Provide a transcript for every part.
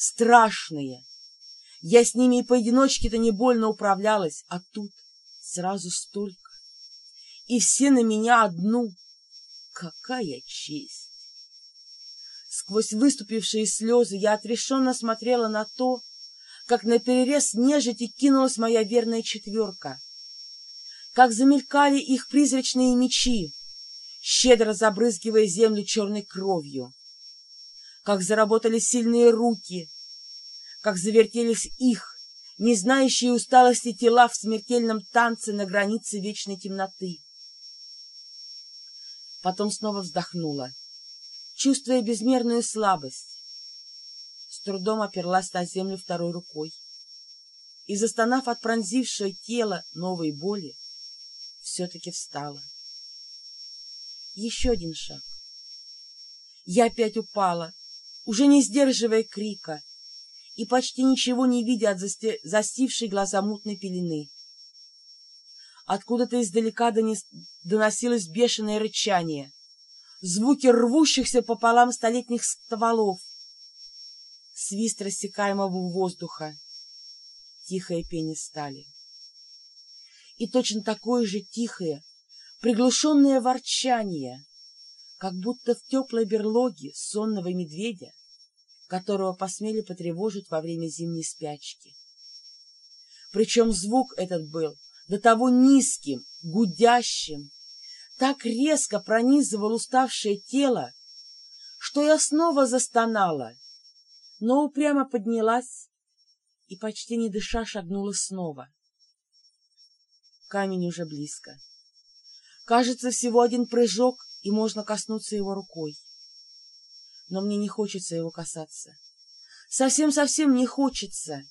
страшные. Я с ними и поодиночке-то не больно управлялась, а тут сразу столько. И все на меня одну. Какая честь! Сквозь выступившие слезы я отрешенно смотрела на то, как на перерез нежити кинулась моя верная четверка, как замелькали их призрачные мечи, щедро забрызгивая землю черной кровью, как заработали сильные руки, как завертелись их, не знающие усталости тела в смертельном танце на границе вечной темноты. Потом снова вздохнула, чувствуя безмерную слабость. С трудом оперлась на землю второй рукой и, застонав от пронзившего тело новой боли, все-таки встала. Еще один шаг. Я опять упала, уже не сдерживая крика и почти ничего не видя от застившей глаза мутной пелены. Откуда-то издалека доносилось бешеное рычание, звуки рвущихся пополам столетних стволов, свист рассекаемого воздуха, тихое пение стали. И точно такое же тихое, приглушенное ворчание, как будто в теплой берлоге сонного медведя, которого посмели потревожить во время зимней спячки. Причем звук этот был до того низким, гудящим, так резко пронизывал уставшее тело, что я снова застонала, но упрямо поднялась и, почти не дыша, шагнула снова. Камень уже близко. Кажется, всего один прыжок, и можно коснуться его рукой. Но мне не хочется его касаться. Совсем-совсем не хочется.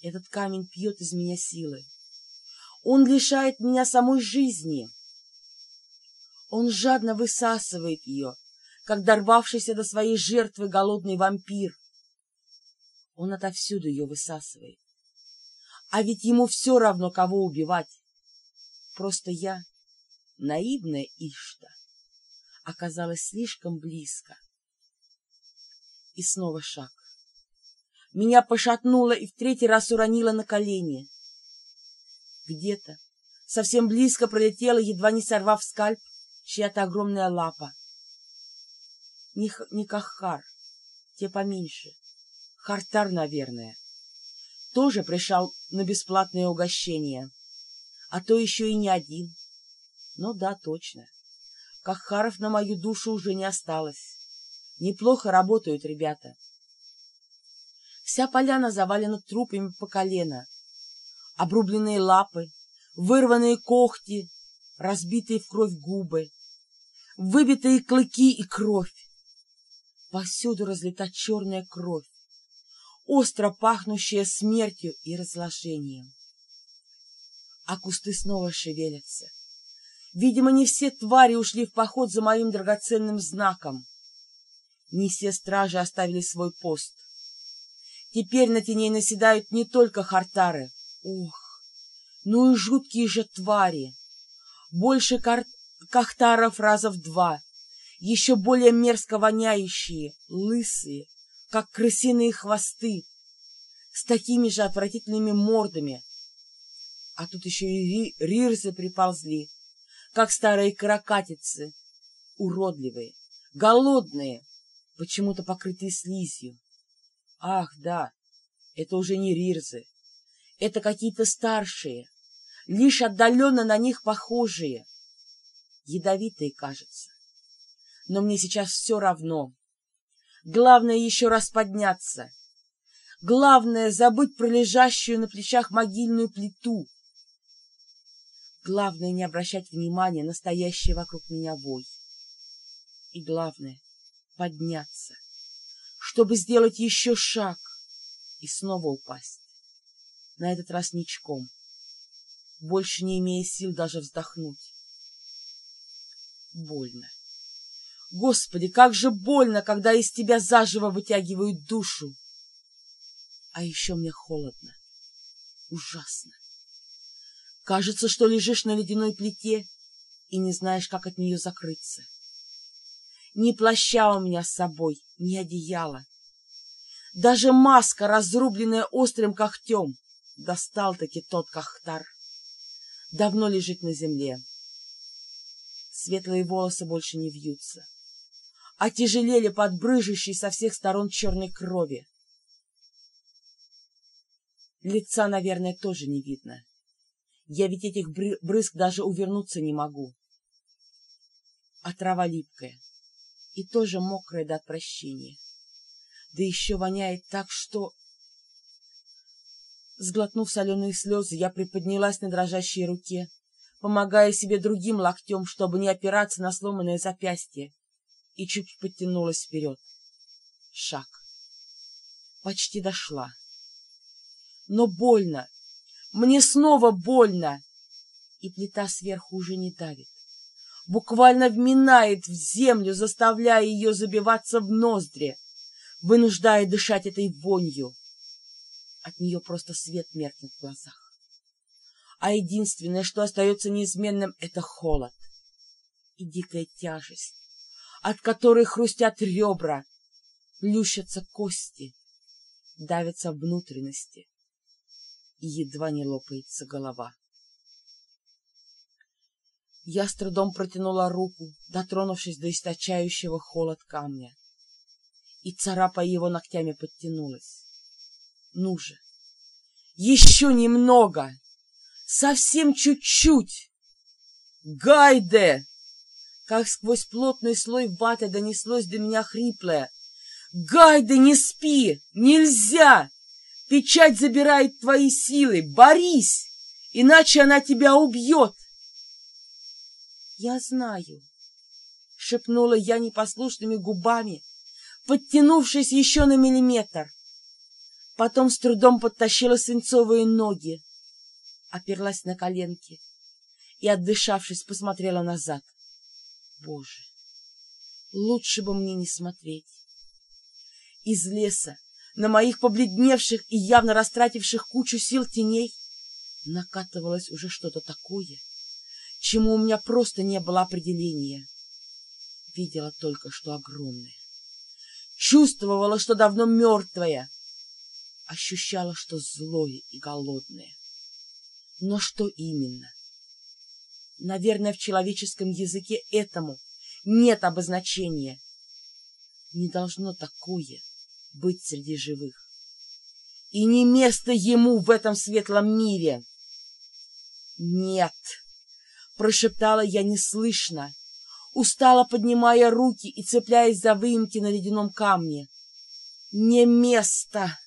Этот камень пьет из меня силы. Он лишает меня самой жизни. Он жадно высасывает ее, как дорвавшийся до своей жертвы голодный вампир. Он отовсюду ее высасывает. А ведь ему все равно, кого убивать. Просто я наивная Ишта, оказалась слишком близко. И снова шаг. Меня пошатнуло и в третий раз уронило на колени. Где-то совсем близко пролетела, едва не сорвав скальп, чья-то огромная лапа. Не, не кахар, те поменьше. Хартар, наверное. Тоже пришел на бесплатное угощение. А то еще и не один. Ну да, точно. Кахаров на мою душу уже не осталось. Неплохо работают ребята. Вся поляна завалена трупами по колено. Обрубленные лапы, вырванные когти, разбитые в кровь губы, выбитые клыки и кровь. Повсюду разлита черная кровь, остро пахнущая смертью и разложением. А кусты снова шевелятся Видимо, не все твари ушли в поход за моим драгоценным знаком. Не все стражи оставили свой пост. Теперь на теней наседают не только хартары. Ух, ну и жуткие же твари. Больше кар... кахтаров раза в два. Еще более мерзко воняющие, лысые, как крысиные хвосты, с такими же отвратительными мордами. А тут еще и рирзы приползли как старые каракатицы, уродливые, голодные, почему-то покрытые слизью. Ах, да, это уже не рирзы, это какие-то старшие, лишь отдаленно на них похожие, ядовитые, кажется. Но мне сейчас все равно. Главное еще раз подняться. Главное — забыть про лежащую на плечах могильную плиту, Главное не обращать внимания на стоящий вокруг меня вой. И главное — подняться, чтобы сделать еще шаг и снова упасть. На этот раз ничком, больше не имея сил даже вздохнуть. Больно. Господи, как же больно, когда из тебя заживо вытягивают душу. А еще мне холодно. Ужасно. Кажется, что лежишь на ледяной плите и не знаешь, как от нее закрыться. Ни плаща у меня с собой, ни одеяла. Даже маска, разрубленная острым когтем, достал-таки тот кахтар. Давно лежит на земле. Светлые волосы больше не вьются, а тяжелели под брыжущей со всех сторон черной крови. Лица, наверное, тоже не видно. Я ведь этих брызг даже увернуться не могу. А трава липкая и тоже мокрая до отвращения. Да еще воняет так, что... Сглотнув соленые слезы, я приподнялась на дрожащей руке, помогая себе другим локтем, чтобы не опираться на сломанное запястье, и чуть подтянулась вперед. Шаг. Почти дошла. Но больно. Мне снова больно. И плита сверху уже не давит. Буквально вминает в землю, заставляя ее забиваться в ноздри, вынуждая дышать этой вонью. От нее просто свет меркнет в глазах. А единственное, что остается неизменным, — это холод и дикая тяжесть, от которой хрустят ребра, плющатся кости, давятся внутренности и едва не лопается голова. Я с трудом протянула руку, дотронувшись до источающего холод камня, и, царапая его ногтями, подтянулась. Ну же, еще немного, совсем чуть-чуть. Гайде! Как сквозь плотный слой ваты донеслось до меня хриплое. Гайде, не спи! Нельзя! Печать забирает твои силы. Борись, иначе она тебя убьет. Я знаю, шепнула я непослушными губами, подтянувшись еще на миллиметр. Потом с трудом подтащила свинцовые ноги, оперлась на коленки и, отдышавшись, посмотрела назад. Боже, лучше бы мне не смотреть. Из леса на моих побледневших и явно растративших кучу сил теней накатывалось уже что-то такое, чему у меня просто не было определения. Видела только, что огромное. Чувствовала, что давно мертвое. Ощущала, что злое и голодное. Но что именно? Наверное, в человеческом языке этому нет обозначения. Не должно такое быть среди живых. И не место ему в этом светлом мире. Нет, прошептала я неслышно, устало поднимая руки и цепляясь за выемки на ледяном камне. Не место.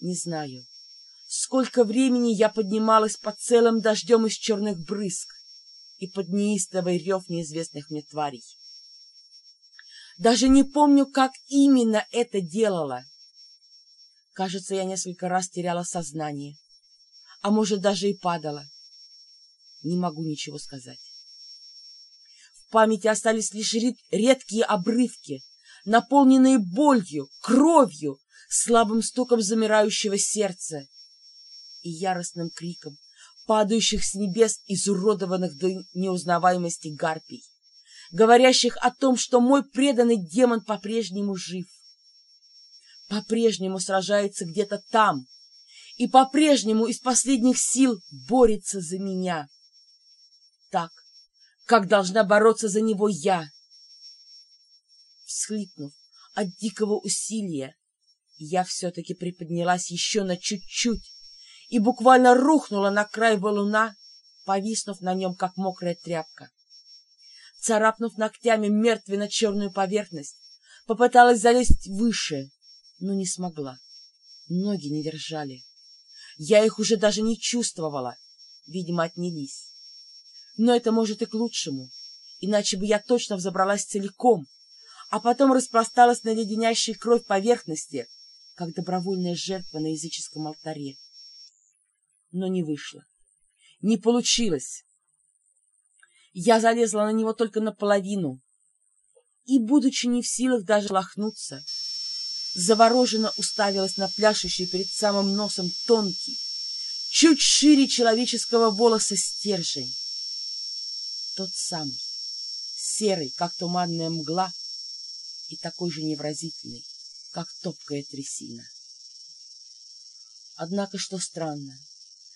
Не знаю, сколько времени я поднималась под целым дождем из черных брызг и под неистовый рев неизвестных мне тварей. Даже не помню, как именно это делала. Кажется, я несколько раз теряла сознание, а может, даже и падала. Не могу ничего сказать. В памяти остались лишь редкие обрывки, наполненные болью, кровью, слабым стуком замирающего сердца и яростным криком падающих с небес изуродованных до неузнаваемости гарпий говорящих о том, что мой преданный демон по-прежнему жив, по-прежнему сражается где-то там и по-прежнему из последних сил борется за меня, так, как должна бороться за него я. Всхлипнув от дикого усилия, я все-таки приподнялась еще на чуть-чуть и буквально рухнула на край валуна, повиснув на нем, как мокрая тряпка царапнув ногтями мертвенно-черную поверхность, попыталась залезть выше, но не смогла. Ноги не держали. Я их уже даже не чувствовала, видимо, отнялись. Но это может и к лучшему, иначе бы я точно взобралась целиком, а потом распросталась на леденящей кровь поверхности, как добровольная жертва на языческом алтаре. Но не вышло. Не получилось. Я залезла на него только наполовину и, будучи не в силах даже лохнуться, завороженно уставилась на пляшущий перед самым носом тонкий, чуть шире человеческого волоса стержень. Тот самый, серый, как туманная мгла, и такой же невразительный, как топкая трясина. Однако, что странно,